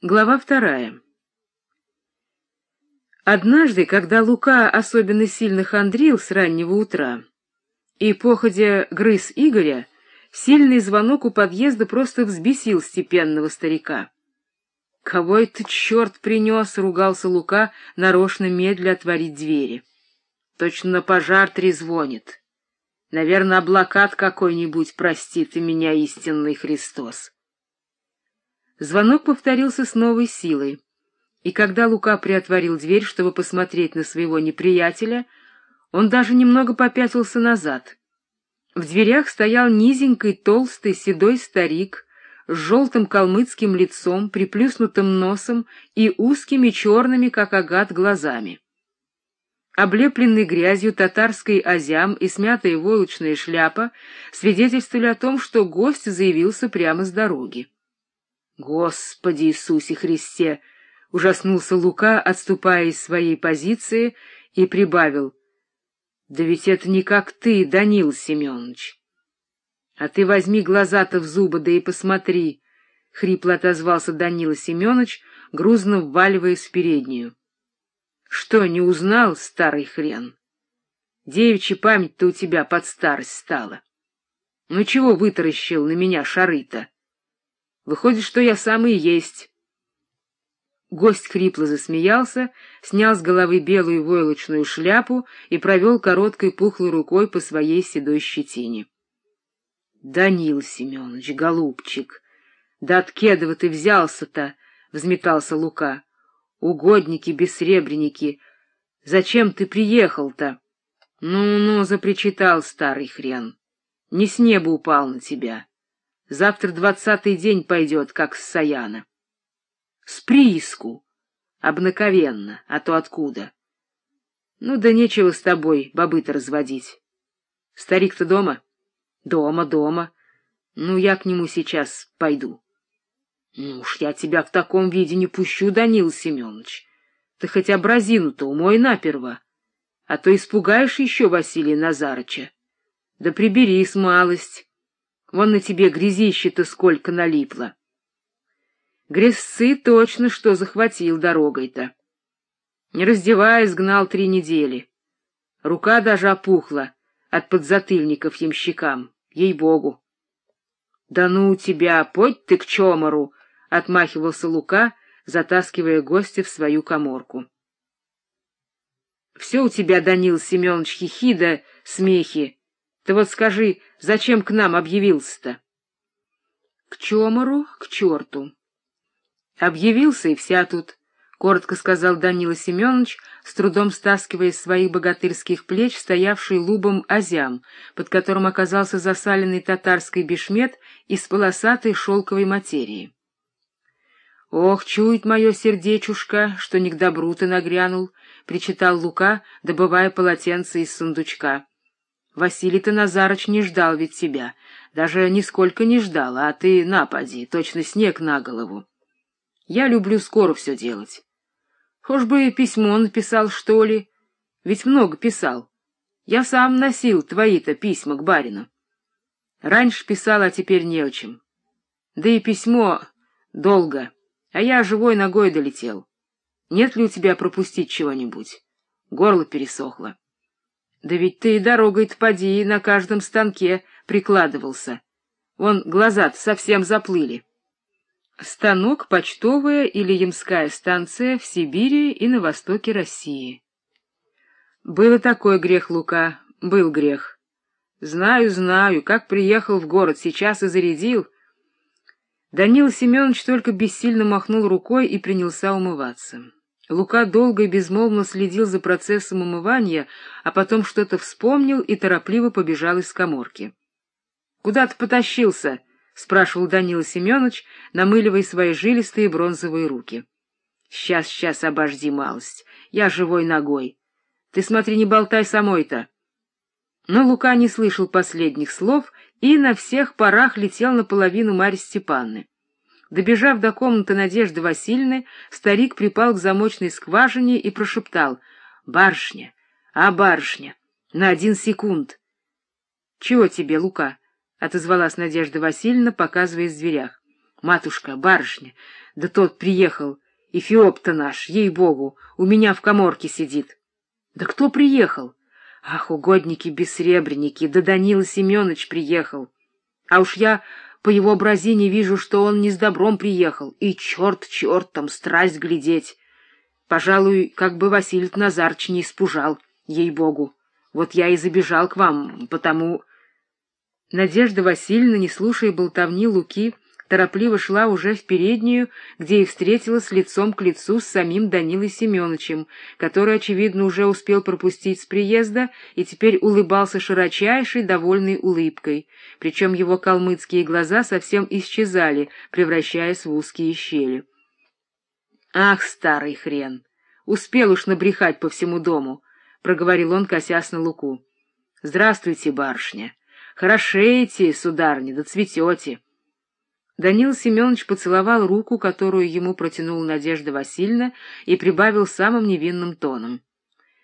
Глава вторая. Однажды, когда Лука особенно сильно хандрил с раннего утра, и, походя, грыз Игоря, сильный звонок у подъезда просто взбесил степенного старика. «Кого это черт принес?» — ругался Лука, нарочно медля отворить двери. «Точно на пожар трезвонит. Наверное, облакат какой-нибудь, прости ты меня, истинный Христос». Звонок повторился с новой силой, и когда Лука приотворил дверь, чтобы посмотреть на своего неприятеля, он даже немного попятился назад. В дверях стоял низенький, толстый, седой старик с желтым калмыцким лицом, приплюснутым носом и узкими черными, как агат, глазами. Облепленный грязью татарской азям и смятая войлочная шляпа свидетельствовали о том, что гость заявился прямо с дороги. Господи Иисусе Христе! — ужаснулся Лука, отступая из своей позиции, и прибавил. — Да ведь это не как ты, Данил Семенович. — А ты возьми глаза-то в зубы, да и посмотри, — хрипло отозвался Данила Семенович, грузно вваливаясь в переднюю. — Что, не узнал, старый хрен? Девичья память-то у тебя под старость стала. Ну чего вытаращил на меня шары-то? Выходит, что я сам и есть. Гость хрипло засмеялся, снял с головы белую войлочную шляпу и провел короткой пухлой рукой по своей седой щетине. — Данил Семенович, голубчик, да от Кедова ты взялся-то? — взметался Лука. — Угодники, бессребреники, зачем ты приехал-то? Ну — запричитал старый хрен. Не с неба упал на тебя. Завтра двадцатый день пойдет, как с Саяна. С прииску. Обнаковенно, а то откуда? Ну да нечего с тобой бобы-то разводить. Старик-то дома? Дома, дома. Ну, я к нему сейчас пойду. Ну уж я тебя в таком виде не пущу, Данил Семенович. Ты хоть образину-то умой наперво, а то испугаешь еще Василия Назарыча. Да приберись малость. Вон на тебе грязище-то сколько налипло. Грязцы точно что захватил дорогой-то. Не раздеваясь, гнал три недели. Рука даже опухла от подзатыльников ямщикам, ей-богу. — Да ну тебя, подь ты к чомору! — отмахивался Лука, затаскивая гостя в свою коморку. — Все у тебя, Данил Семенович, хихида, смехи, ты вот скажи, зачем к нам объявился-то? — К чомору, к черту. — Объявился, и вся тут, — коротко сказал Данила Семенович, с трудом стаскивая из своих богатырских плеч стоявший лубом азям, под которым оказался засаленный татарский бешмет из полосатой шелковой материи. — Ох, чует мое сердечушка, что не к добру ты нагрянул, — причитал Лука, добывая полотенце из сундучка. Василий-то не ждал ведь тебя, даже нисколько не ждал, а ты напади, точно снег на голову. Я люблю скоро все делать. Хошь бы письмо написал, что ли, ведь много писал. Я сам носил твои-то письма к барину. Раньше писал, а теперь не о чем. Да и письмо долго, а я живой ногой долетел. Нет ли у тебя пропустить чего-нибудь? Горло пересохло. Да ведь ты дорогой-то поди на каждом станке прикладывался. Вон глаза совсем заплыли. Станок — почтовая или ямская станция в Сибири и на востоке России. Было такой грех, Лука, был грех. Знаю, знаю, как приехал в город, сейчас и зарядил. Данил Семенович только бессильно махнул рукой и принялся умываться. Лука долго и безмолвно следил за процессом умывания, а потом что-то вспомнил и торопливо побежал из коморки. — Куда ты потащился? — спрашивал Данила Семенович, намыливая свои жилистые бронзовые руки. — Сейчас, сейчас, обожди малость. Я живой ногой. Ты смотри, не болтай самой-то. Но Лука не слышал последних слов и на всех парах летел наполовину Марьи Степанны. Добежав до комнаты Надежды Васильевны, старик припал к замочной скважине и прошептал «Барышня! А, барышня! На один секунд!» «Чего тебе, Лука?» — отозвалась Надежда Васильевна, показывая в дверях. Матушка, барышня, да тот приехал, Эфиоп-то наш, ей-богу, у меня в коморке сидит. Да кто приехал? Ах, угодники-бессребреники, да Данила Семенович приехал. А уж я по его образине вижу, что он не с добром приехал, и черт черт там страсть глядеть. Пожалуй, как бы Василий Назарч не испужал, ей-богу. Вот я и забежал к вам, потому... Надежда Васильевна, не слушая болтовни Луки, торопливо шла уже в переднюю, где и встретилась лицом к лицу с самим Данилой Семеновичем, который, очевидно, уже успел пропустить с приезда и теперь улыбался широчайшей, довольной улыбкой, причем его калмыцкие глаза совсем исчезали, превращаясь в узкие щели. «Ах, старый хрен! Успел уж набрехать по всему дому!» — проговорил он, косясь на Луку. — Здравствуйте, барышня. Хорошеете, сударыня, да цветете. Данил Семенович поцеловал руку, которую ему протянула Надежда Васильевна, и прибавил самым невинным тоном.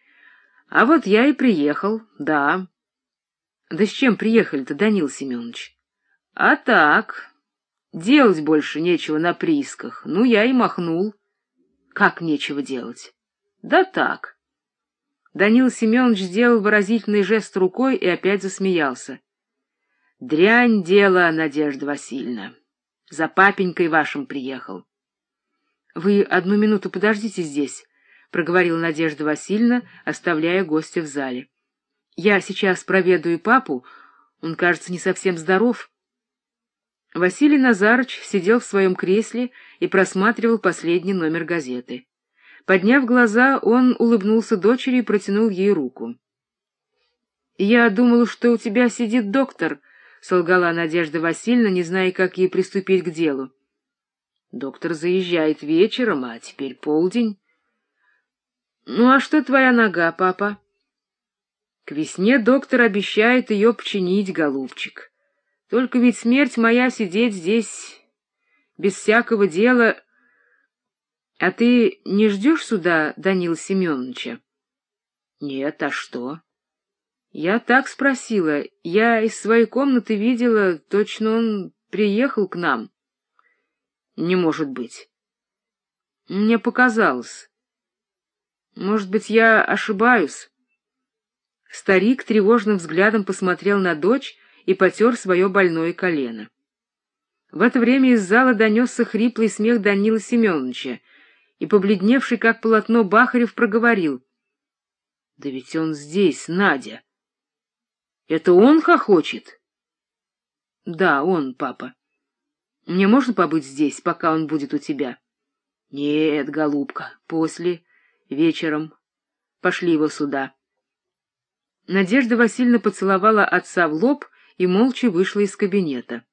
— А вот я и приехал, да. — Да с чем приехали-то, Данил Семенович? — А так. Делать больше нечего на приисках. Ну, я и махнул. — Как нечего делать? — Да так. Данил Семенович сделал выразительный жест рукой и опять засмеялся. — Дрянь дело, Надежда Васильевна. За папенькой вашим приехал. — Вы одну минуту подождите здесь, — проговорила Надежда Васильевна, оставляя гостя в зале. — Я сейчас проведаю папу, он, кажется, не совсем здоров. Василий Назарыч сидел в своем кресле и просматривал последний номер газеты. Подняв глаза, он улыбнулся дочери и протянул ей руку. — Я думала, что у тебя сидит доктор, — солгала Надежда Васильевна, не зная, как ей приступить к делу. — Доктор заезжает вечером, а теперь полдень. — Ну, а что твоя нога, папа? — К весне доктор обещает ее починить, голубчик. Только ведь смерть моя сидеть здесь без всякого дела — А ты не ждешь сюда Данила Семеновича? — Нет, а что? — Я так спросила. Я из своей комнаты видела, точно он приехал к нам. — Не может быть. — Мне показалось. — Может быть, я ошибаюсь? Старик тревожным взглядом посмотрел на дочь и потер свое больное колено. В это время из зала донесся хриплый смех Данила Семеновича — и, побледневший как полотно, Бахарев проговорил. — Да ведь он здесь, Надя. — Это он хохочет? — Да, он, папа. Мне можно побыть здесь, пока он будет у тебя? — Нет, голубка, после, вечером. Пошли его сюда. Надежда Васильевна поцеловала отца в лоб и молча вышла из кабинета.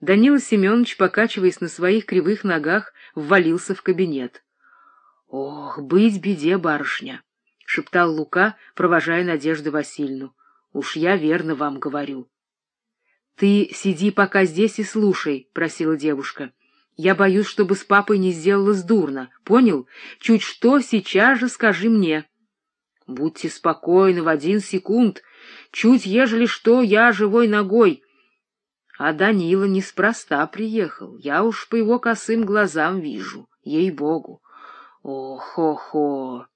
Данила Семенович, покачиваясь на своих кривых ногах, ввалился в кабинет. — Ох, быть беде, барышня! — шептал Лука, провожая Надежду Васильевну. — Уж я верно вам говорю. — Ты сиди пока здесь и слушай, — просила девушка. — Я боюсь, чтобы с папой не сделалось дурно. Понял? Чуть что, сейчас же скажи мне. — Будьте спокойны в один секунд. Чуть, ежели что, я живой ногой. А Данила неспроста приехал. Я уж по его косым глазам вижу, ей-богу. Ох-хо-хо!